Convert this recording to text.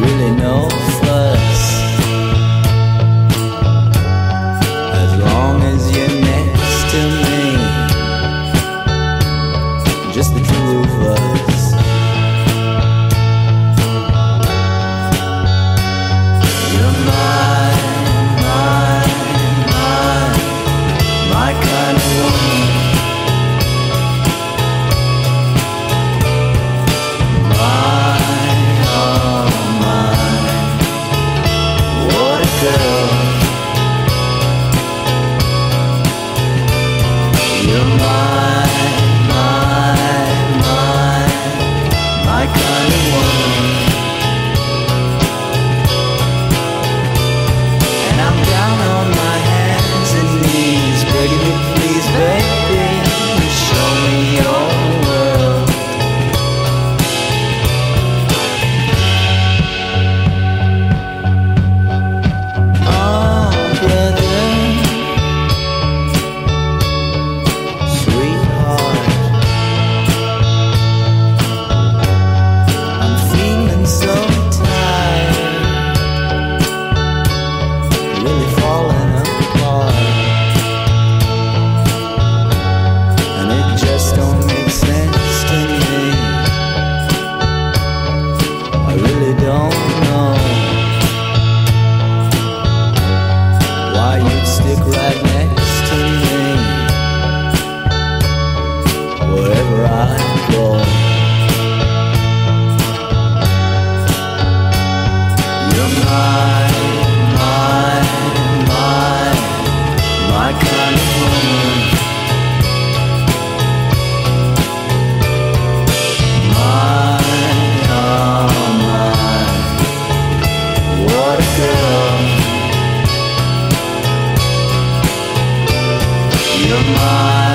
really no your mind.